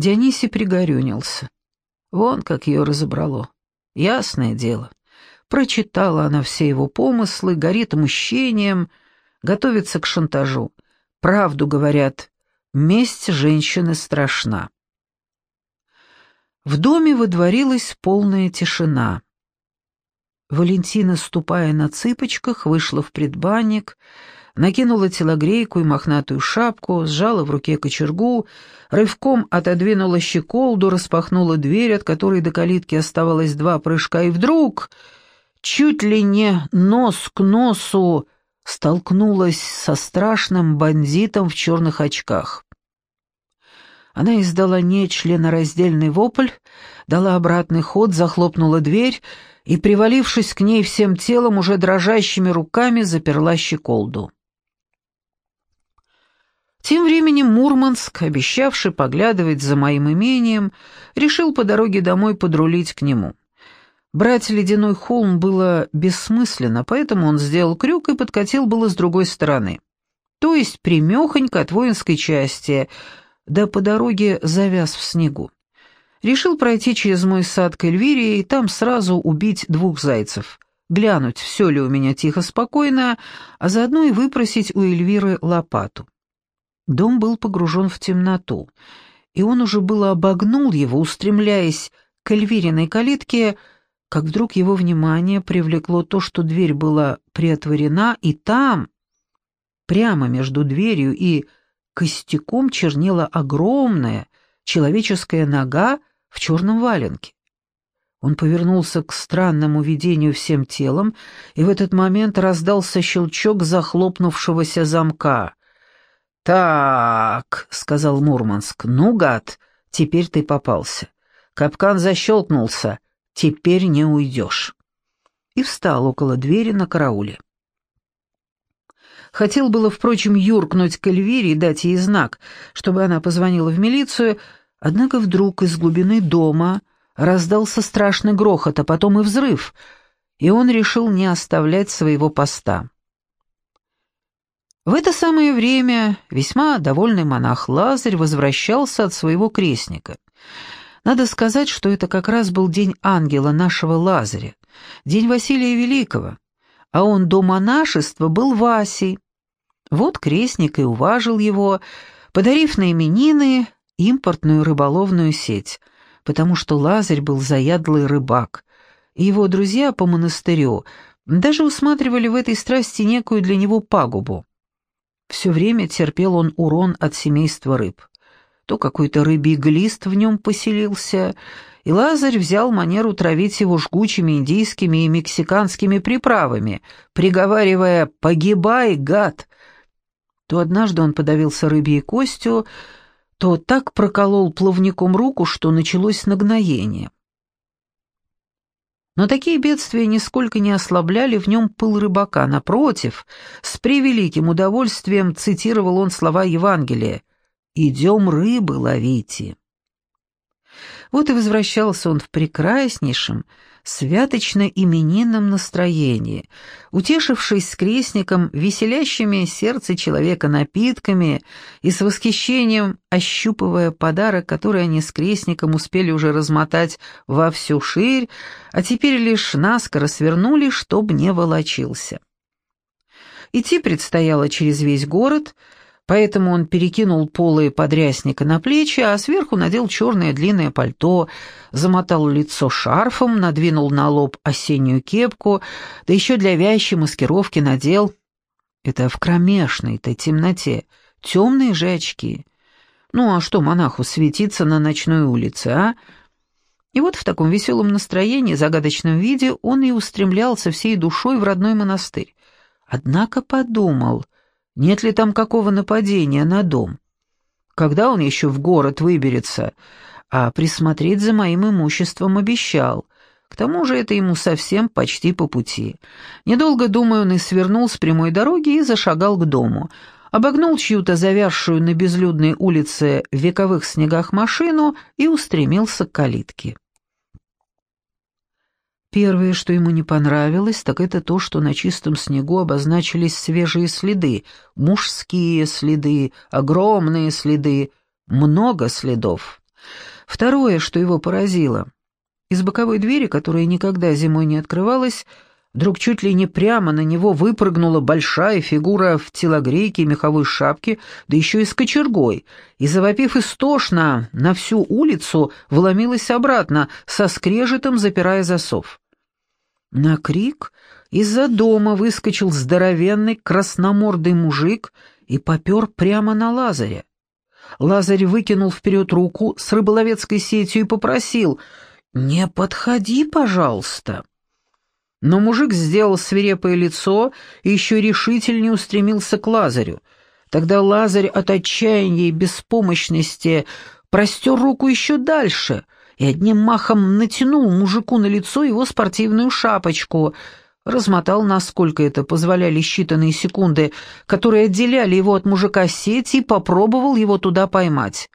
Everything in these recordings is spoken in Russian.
Дионисий пригорюнился. Вон как ее разобрало. Ясное дело. Прочитала она все его помыслы, горит мщением, готовится к шантажу. Правду говорят, месть женщины страшна. В доме водворилась полная тишина. Валентина, ступая на цыпочках, вышла в предбанник, накинула телогрейку и мохнатую шапку, сжала в руке кочергу, рывком отодвинула щеколду, распахнула дверь, от которой до калитки оставалось два прыжка, и вдруг, чуть ли не нос к носу, столкнулась со страшным бандитом в черных очках. Она издала нечленораздельный вопль, дала обратный ход, захлопнула дверь и, привалившись к ней всем телом, уже дрожащими руками заперла щеколду. Тем временем Мурманск, обещавший поглядывать за моим имением, решил по дороге домой подрулить к нему. Брать ледяной холм было бессмысленно, поэтому он сделал крюк и подкатил было с другой стороны. То есть примехонько от воинской части, да по дороге завяз в снегу. Решил пройти через мой сад к Эльвире и там сразу убить двух зайцев, глянуть, все ли у меня тихо-спокойно, а заодно и выпросить у Эльвиры лопату. Дом был погружен в темноту, и он уже было обогнул его, устремляясь к Эльвириной калитке, как вдруг его внимание привлекло то, что дверь была приотворена, и там, прямо между дверью и костяком, чернела огромная человеческая нога в черном валенке. Он повернулся к странному видению всем телом, и в этот момент раздался щелчок захлопнувшегося замка. «Так», — сказал Мурманск, — «ну, гад, теперь ты попался. Капкан защелкнулся, теперь не уйдешь». И встал около двери на карауле. Хотел было, впрочем, юркнуть к Эльвире и дать ей знак, чтобы она позвонила в милицию, Однако вдруг из глубины дома раздался страшный грохот, а потом и взрыв, и он решил не оставлять своего поста. В это самое время весьма довольный монах Лазарь возвращался от своего крестника. Надо сказать, что это как раз был день ангела нашего Лазаря, день Василия Великого, а он до монашества был Васей. Вот крестник и уважил его, подарив на именины импортную рыболовную сеть, потому что Лазарь был заядлый рыбак, и его друзья по монастырю даже усматривали в этой страсти некую для него пагубу. Все время терпел он урон от семейства рыб. То какой-то рыбий глист в нем поселился, и Лазарь взял манеру травить его жгучими индийскими и мексиканскими приправами, приговаривая «погибай, гад!». То однажды он подавился рыбьей костью, то так проколол плавником руку, что началось нагноение. Но такие бедствия нисколько не ослабляли в нем пыл рыбака. Напротив, с превеликим удовольствием цитировал он слова Евангелия «Идем рыбы ловите». Вот и возвращался он в прекраснейшем, святочно-именинном настроении, утешившись с крестником веселящими сердце человека напитками и с восхищением ощупывая подарок, который они с крестником успели уже размотать во всю ширь, а теперь лишь наскоро свернули, чтоб не волочился. Идти предстояло через весь город — Поэтому он перекинул полы подрясника на плечи, а сверху надел черное длинное пальто, замотал лицо шарфом, надвинул на лоб осеннюю кепку, да еще для вящей маскировки надел... Это в кромешной-то темноте, темные же очки. Ну а что монаху светиться на ночной улице, а? И вот в таком веселом настроении, загадочном виде он и устремлялся всей душой в родной монастырь. Однако подумал, нет ли там какого нападения на дом? Когда он еще в город выберется? А присмотреть за моим имуществом обещал. К тому же это ему совсем почти по пути. Недолго, думаю, он и свернул с прямой дороги и зашагал к дому. Обогнул чью-то завязшую на безлюдной улице в вековых снегах машину и устремился к калитке. Первое, что ему не понравилось, так это то, что на чистом снегу обозначились свежие следы, мужские следы, огромные следы, много следов. Второе, что его поразило. Из боковой двери, которая никогда зимой не открывалась, вдруг чуть ли не прямо на него выпрыгнула большая фигура в телогрейке и меховой шапке, да еще и с кочергой, и, завопив истошно на всю улицу, вломилась обратно, со скрежетом запирая засов. На крик из-за дома выскочил здоровенный красномордый мужик и попер прямо на Лазаря. Лазарь выкинул вперед руку с рыболовецкой сетью и попросил «Не подходи, пожалуйста». Но мужик сделал свирепое лицо и еще решительнее устремился к Лазарю. Тогда Лазарь от отчаяния и беспомощности простер руку еще дальше и одним махом натянул мужику на лицо его спортивную шапочку — размотал, насколько это позволяли считанные секунды, которые отделяли его от мужика сети, и попробовал его туда поймать.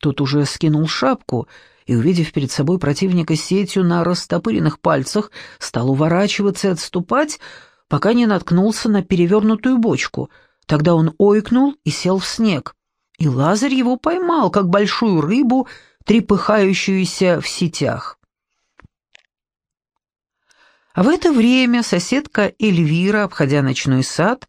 Тот уже скинул шапку и, увидев перед собой противника сетью на растопыренных пальцах, стал уворачиваться и отступать, пока не наткнулся на перевернутую бочку. Тогда он ойкнул и сел в снег. И Лазарь его поймал, как большую рыбу, трепыхающуюся в сетях. А в это время соседка Эльвира, обходя ночной сад,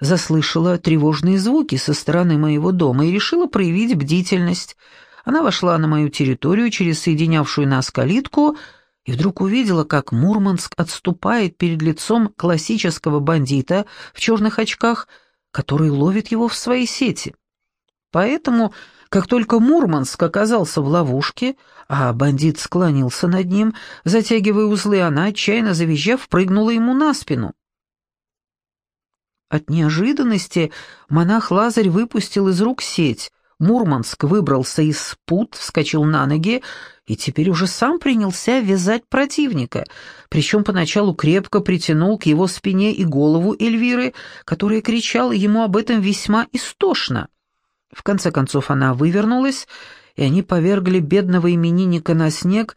заслышала тревожные звуки со стороны моего дома и решила проявить бдительность. Она вошла на мою территорию через соединявшую нас калитку и вдруг увидела, как Мурманск отступает перед лицом классического бандита в черных очках, который ловит его в своей сети. Поэтому как только Мурманск оказался в ловушке, а бандит склонился над ним, затягивая узлы, она, отчаянно завизжав, прыгнула ему на спину. От неожиданности монах Лазарь выпустил из рук сеть. Мурманск выбрался из пут, вскочил на ноги и теперь уже сам принялся вязать противника, причем поначалу крепко притянул к его спине и голову Эльвиры, которая кричала ему об этом весьма истошно. В конце концов она вывернулась, и они повергли бедного именинника на снег,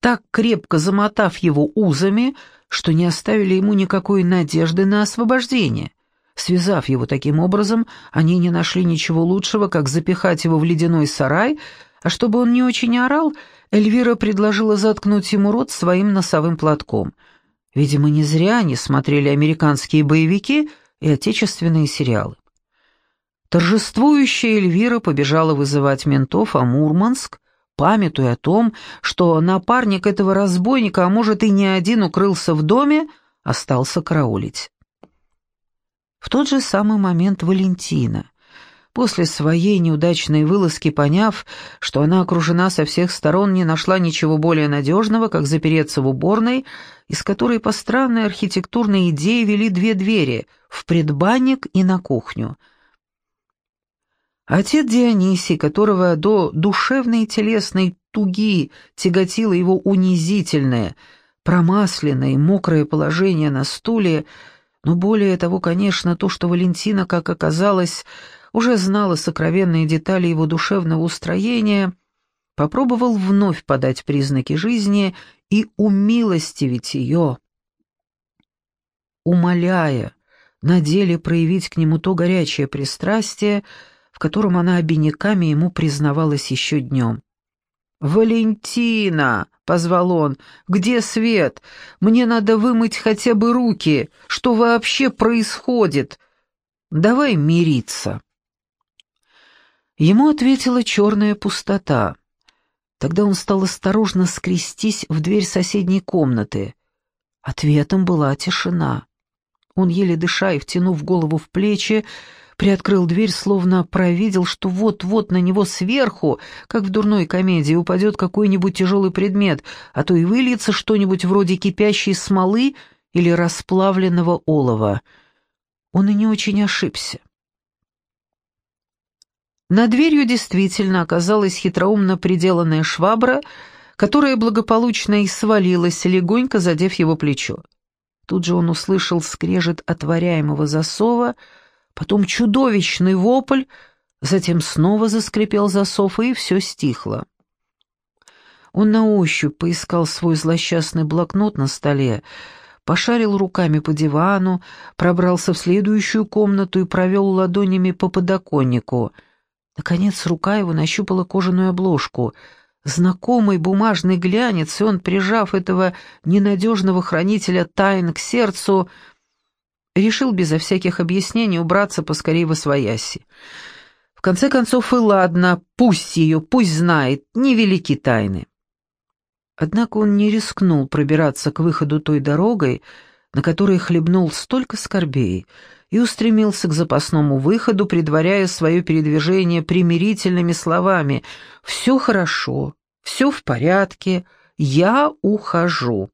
так крепко замотав его узами, что не оставили ему никакой надежды на освобождение. Связав его таким образом, они не нашли ничего лучшего, как запихать его в ледяной сарай, а чтобы он не очень орал, Эльвира предложила заткнуть ему рот своим носовым платком. Видимо, не зря они смотрели американские боевики и отечественные сериалы. Торжествующая Эльвира побежала вызывать ментов, а Мурманск, памятуя о том, что напарник этого разбойника, а может и не один, укрылся в доме, остался караулить. В тот же самый момент Валентина, после своей неудачной вылазки, поняв, что она окружена со всех сторон, не нашла ничего более надежного, как запереться в уборной, из которой по странной архитектурной идее вели две двери — в предбанник и на кухню — Отец Дионисий, которого до душевной и телесной туги тяготило его унизительное, промасленное и мокрое положение на стуле, но более того, конечно, то, что Валентина, как оказалось, уже знала сокровенные детали его душевного устроения, попробовал вновь подать признаки жизни и умилостивить ее, умоляя на деле проявить к нему то горячее пристрастие, в котором она обиняками ему признавалась еще днем. «Валентина!» — позвал он. «Где свет? Мне надо вымыть хотя бы руки. Что вообще происходит? Давай мириться». Ему ответила черная пустота. Тогда он стал осторожно скрестись в дверь соседней комнаты. Ответом была тишина. Он, еле дыша и втянув голову в плечи, приоткрыл дверь, словно провидел, что вот-вот на него сверху, как в дурной комедии, упадет какой-нибудь тяжелый предмет, а то и выльется что-нибудь вроде кипящей смолы или расплавленного олова. Он и не очень ошибся. На дверью действительно оказалась хитроумно приделанная швабра, которая благополучно и свалилась, легонько задев его плечо. Тут же он услышал скрежет отворяемого засова — потом чудовищный вопль, затем снова заскрипел засов, и все стихло. Он на ощупь поискал свой злосчастный блокнот на столе, пошарил руками по дивану, пробрался в следующую комнату и провел ладонями по подоконнику. Наконец рука его нащупала кожаную обложку. Знакомый бумажный глянец, и он, прижав этого ненадежного хранителя тайн к сердцу, решил безо всяких объяснений убраться поскорее во свояси. В конце концов, и ладно, пусть ее, пусть знает, невелики тайны. Однако он не рискнул пробираться к выходу той дорогой, на которой хлебнул столько скорбей, и устремился к запасному выходу, предваряя свое передвижение примирительными словами «Все хорошо, все в порядке, я ухожу».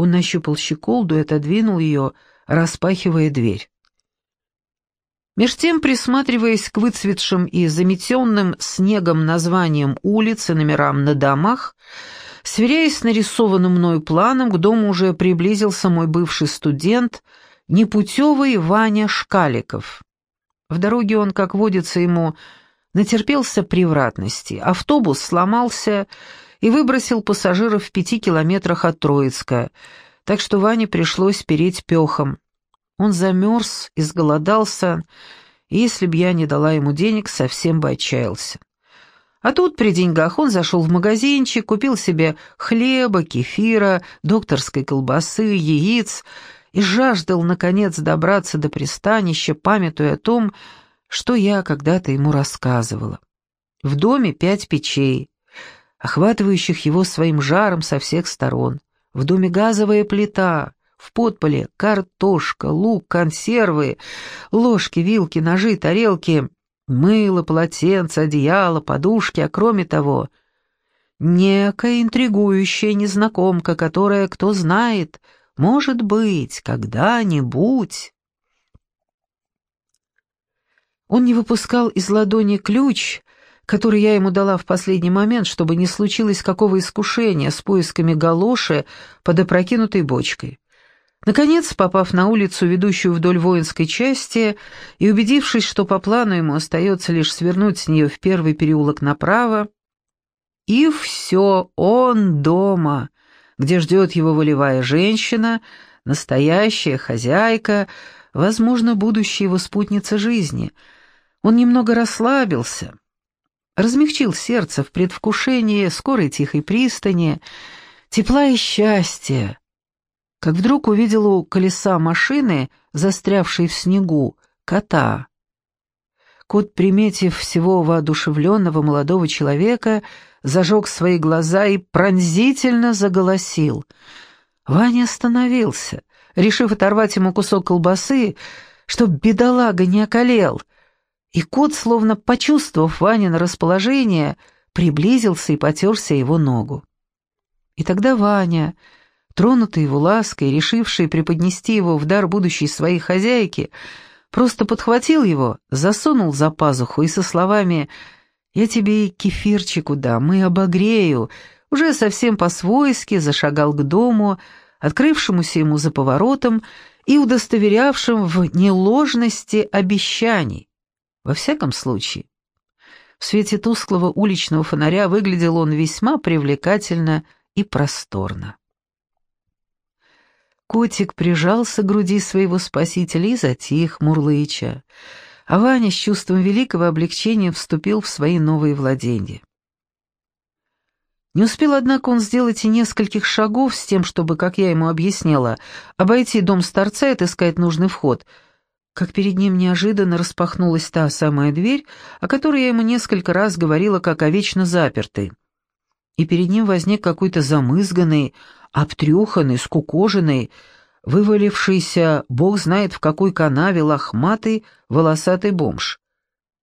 Он нащупал щеколду и отодвинул ее, распахивая дверь. Меж тем, присматриваясь к выцветшим и заметенным снегом названиям улиц и номерам на домах, сверяясь с нарисованным мною планом, к дому уже приблизился мой бывший студент, непутевый Ваня Шкаликов. В дороге он, как водится ему, натерпелся превратности. Автобус сломался и выбросил пассажиров в пяти километрах от Троицка, так что Ване пришлось переть пехом. Он замерз, изголодался, и если б я не дала ему денег, совсем бы отчаялся. А тут при деньгах он зашел в магазинчик, купил себе хлеба, кефира, докторской колбасы, яиц и жаждал, наконец, добраться до пристанища, памятуя о том, что я когда-то ему рассказывала. В доме пять печей, охватывающих его своим жаром со всех сторон. В доме газовая плита, в подполе картошка, лук, консервы, ложки, вилки, ножи, тарелки, мыло, полотенце, одеяло, подушки, а кроме того, некая интригующая незнакомка, которая, кто знает, может быть, когда-нибудь... Он не выпускал из ладони ключ, который я ему дала в последний момент, чтобы не случилось какого искушения с поисками галоши под опрокинутой бочкой. Наконец, попав на улицу, ведущую вдоль воинской части, и убедившись, что по плану ему остается лишь свернуть с нее в первый переулок направо, и все, он дома, где ждет его волевая женщина, настоящая хозяйка, возможно, будущая его спутница жизни. Он немного расслабился, размягчил сердце в предвкушении скорой тихой пристани, тепла и счастья, как вдруг увидел у колеса машины, застрявшей в снегу, кота. Кот, приметив всего воодушевленного молодого человека, зажег свои глаза и пронзительно заголосил. Ваня остановился, решив оторвать ему кусок колбасы, чтоб бедолага не околел. И кот, словно почувствовав Ванин расположение, приблизился и потерся его ногу. И тогда Ваня тронутый его лаской, решивший преподнести его в дар будущей своей хозяйки, просто подхватил его, засунул за пазуху и со словами «Я тебе и кефирчику дам, и обогрею», уже совсем по-свойски зашагал к дому, открывшемуся ему за поворотом и удостоверявшим в неложности обещаний. Во всяком случае, в свете тусклого уличного фонаря выглядел он весьма привлекательно и просторно. Котик прижался к груди своего спасителя и затих, мурлыча. А Ваня с чувством великого облегчения вступил в свои новые владения. Не успел, однако, он сделать и нескольких шагов с тем, чтобы, как я ему объясняла, обойти дом старца и отыскать нужный вход, как перед ним неожиданно распахнулась та самая дверь, о которой я ему несколько раз говорила, как о вечно запертой. И перед ним возник какой-то замызганный, обтрюханный, скукоженный, вывалившийся, бог знает в какой канаве, лохматый, волосатый бомж.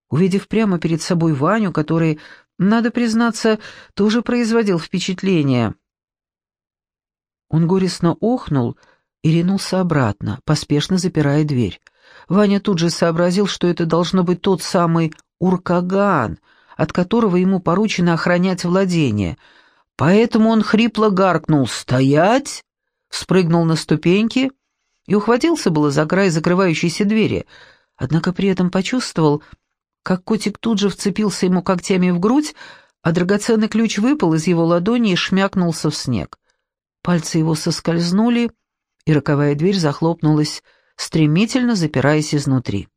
Увидев прямо перед собой Ваню, который, надо признаться, тоже производил впечатление, он горестно охнул и ринулся обратно, поспешно запирая дверь. Ваня тут же сообразил, что это должно быть тот самый Уркаган, от которого ему поручено охранять владение — Поэтому он хрипло гаркнул «Стоять!», спрыгнул на ступеньки и ухватился было за край закрывающейся двери, однако при этом почувствовал, как котик тут же вцепился ему когтями в грудь, а драгоценный ключ выпал из его ладони и шмякнулся в снег. Пальцы его соскользнули, и роковая дверь захлопнулась, стремительно запираясь изнутри.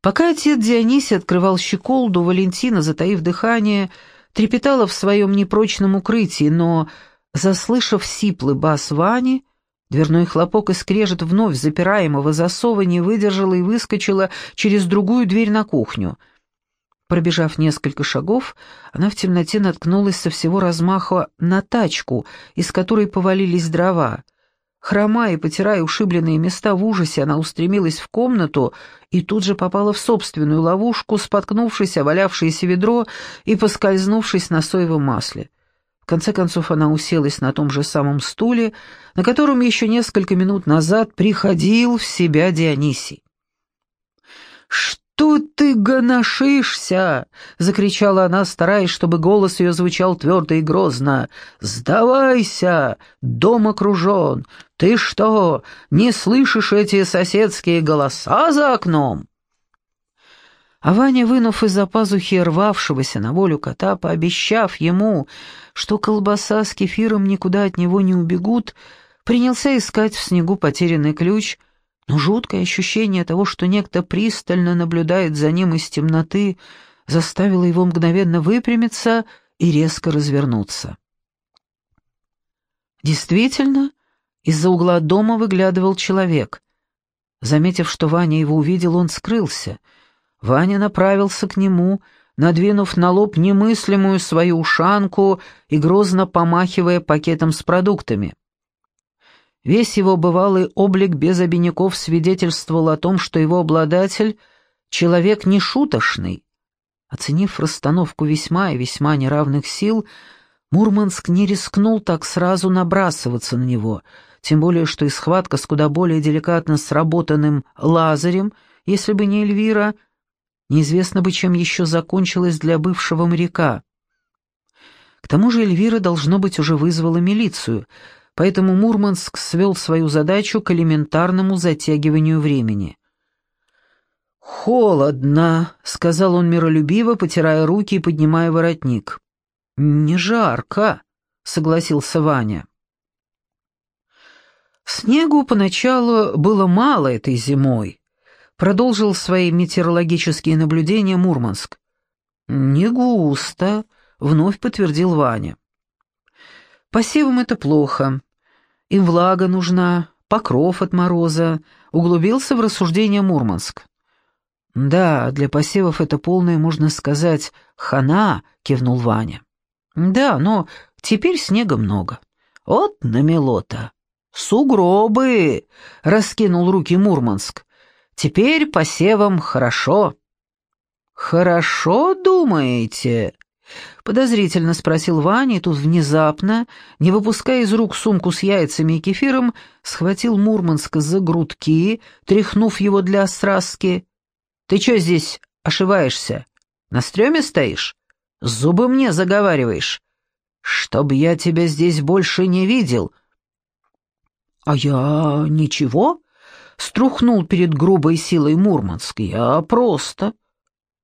Пока отец Дионисий открывал щеколду, Валентина, затаив дыхание, трепетала в своем непрочном укрытии, но, заслышав сиплый бас Вани, дверной хлопок и скрежет вновь запираемого засова не выдержала и выскочила через другую дверь на кухню. Пробежав несколько шагов, она в темноте наткнулась со всего размаха на тачку, из которой повалились дрова — Хромая и потирая ушибленные места в ужасе, она устремилась в комнату и тут же попала в собственную ловушку, споткнувшись о валявшееся ведро и поскользнувшись на соевом масле. В конце концов она уселась на том же самом стуле, на котором еще несколько минут назад приходил в себя Дионисий. «Что?» «Тут ты гоношишься!» — закричала она, стараясь, чтобы голос ее звучал твердо и грозно. «Сдавайся! Дом окружен! Ты что, не слышишь эти соседские голоса за окном?» А Ваня, вынув из-за пазухи рвавшегося на волю кота, пообещав ему, что колбаса с кефиром никуда от него не убегут, принялся искать в снегу потерянный ключ — но жуткое ощущение того, что некто пристально наблюдает за ним из темноты, заставило его мгновенно выпрямиться и резко развернуться. Действительно, из-за угла дома выглядывал человек. Заметив, что Ваня его увидел, он скрылся. Ваня направился к нему, надвинув на лоб немыслимую свою ушанку и грозно помахивая пакетом с продуктами. Весь его бывалый облик без обиняков свидетельствовал о том, что его обладатель — человек нешуточный. Оценив расстановку весьма и весьма неравных сил, Мурманск не рискнул так сразу набрасываться на него, тем более что и схватка с куда более деликатно сработанным Лазарем, если бы не Эльвира, неизвестно бы, чем еще закончилась для бывшего моряка. К тому же Эльвира, должно быть, уже вызвала милицию — поэтому Мурманск свел свою задачу к элементарному затягиванию времени. «Холодно», — сказал он миролюбиво, потирая руки и поднимая воротник. «Не жарко», — согласился Ваня. Снегу поначалу было мало этой зимой, продолжил свои метеорологические наблюдения Мурманск. «Не густо», — вновь подтвердил Ваня. «Посевам это плохо. Им влага нужна, покров от мороза, углубился в рассуждение Мурманск. «Да, для посевов это полное, можно сказать, хана», — кивнул Ваня. «Да, но теперь снега много. Вот намело-то. Сугробы!» — раскинул руки Мурманск. «Теперь посевам хорошо». «Хорошо, думаете?» Подозрительно спросил Ваня, и тут внезапно, не выпуская из рук сумку с яйцами и кефиром, схватил Мурманска за грудки, тряхнув его для страски. «Ты что здесь ошиваешься? На стреме стоишь? Зубы мне заговариваешь? Чтоб я тебя здесь больше не видел». «А я ничего?» — струхнул перед грубой силой Мурманск. «Я просто...»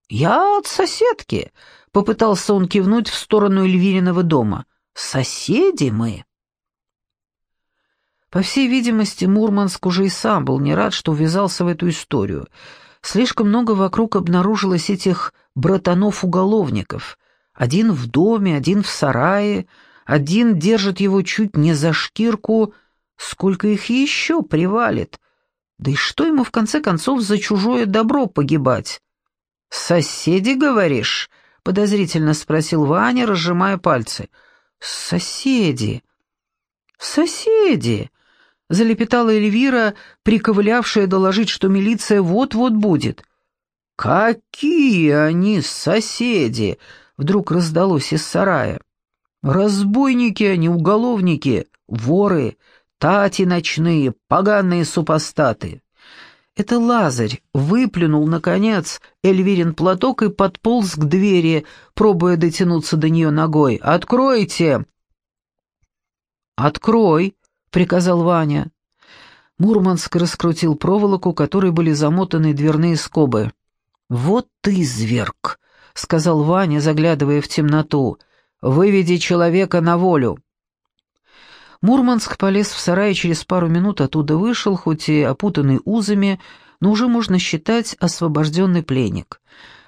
«Я от соседки», Попытался он кивнуть в сторону Эльвириного дома. «Соседи мы!» По всей видимости, Мурманск уже и сам был не рад, что увязался в эту историю. Слишком много вокруг обнаружилось этих братанов-уголовников. Один в доме, один в сарае, один держит его чуть не за шкирку. Сколько их еще привалит? Да и что ему в конце концов за чужое добро погибать? «Соседи, говоришь?» подозрительно спросил Ваня, разжимая пальцы. «Соседи! Соседи!» — залепетала Эльвира, приковылявшая доложить, что милиция вот-вот будет. «Какие они соседи!» — вдруг раздалось из сарая. «Разбойники они, уголовники, воры, тати ночные, поганые супостаты!» Это Лазарь выплюнул, наконец, Эльвирин платок и подполз к двери, пробуя дотянуться до нее ногой. «Откройте!» «Открой!» — приказал Ваня. Мурманск раскрутил проволоку, которой были замотаны дверные скобы. «Вот ты, зверг!» — сказал Ваня, заглядывая в темноту. «Выведи человека на волю!» Мурманск полез в сарай и через пару минут оттуда вышел, хоть и опутанный узами, но уже можно считать освобожденный пленник.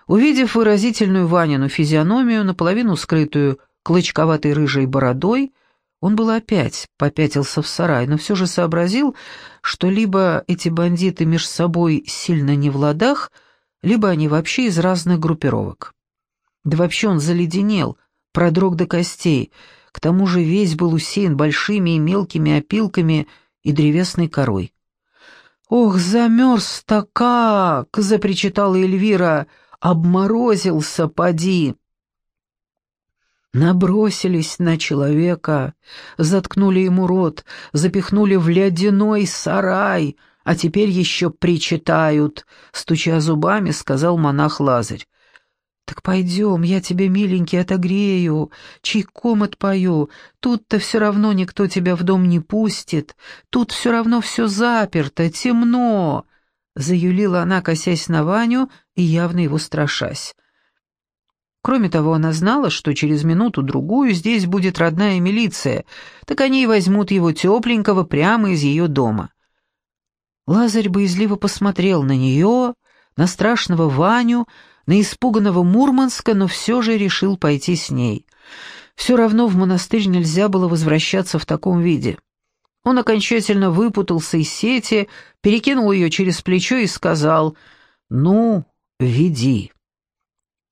Увидев выразительную Ванину физиономию, наполовину скрытую клочковатой рыжей бородой, он был опять попятился в сарай, но все же сообразил, что либо эти бандиты между собой сильно не в ладах, либо они вообще из разных группировок. Да вообще он заледенел, продрог до костей, к тому же весь был усеян большими и мелкими опилками и древесной корой. «Ох, замерз-то как!» — запричитала Эльвира. «Обморозился, поди!» Набросились на человека, заткнули ему рот, запихнули в ледяной сарай, а теперь еще причитают, стуча зубами, сказал монах Лазарь. «Так пойдем, я тебе, миленький, отогрею, чайком отпою. Тут-то все равно никто тебя в дом не пустит. Тут все равно все заперто, темно!» Заюлила она, косясь на Ваню и явно его страшась. Кроме того, она знала, что через минуту-другую здесь будет родная милиция, так они и возьмут его тепленького прямо из ее дома. Лазарь боязливо посмотрел на нее, на страшного Ваню, на испуганного Мурманска, но все же решил пойти с ней. Все равно в монастырь нельзя было возвращаться в таком виде. Он окончательно выпутался из сети, перекинул ее через плечо и сказал «Ну, веди».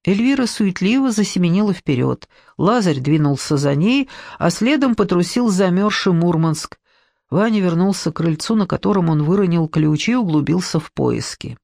Эльвира суетливо засеменила вперед. Лазарь двинулся за ней, а следом потрусил замерзший Мурманск. Ваня вернулся к крыльцу, на котором он выронил ключи и углубился в поиски.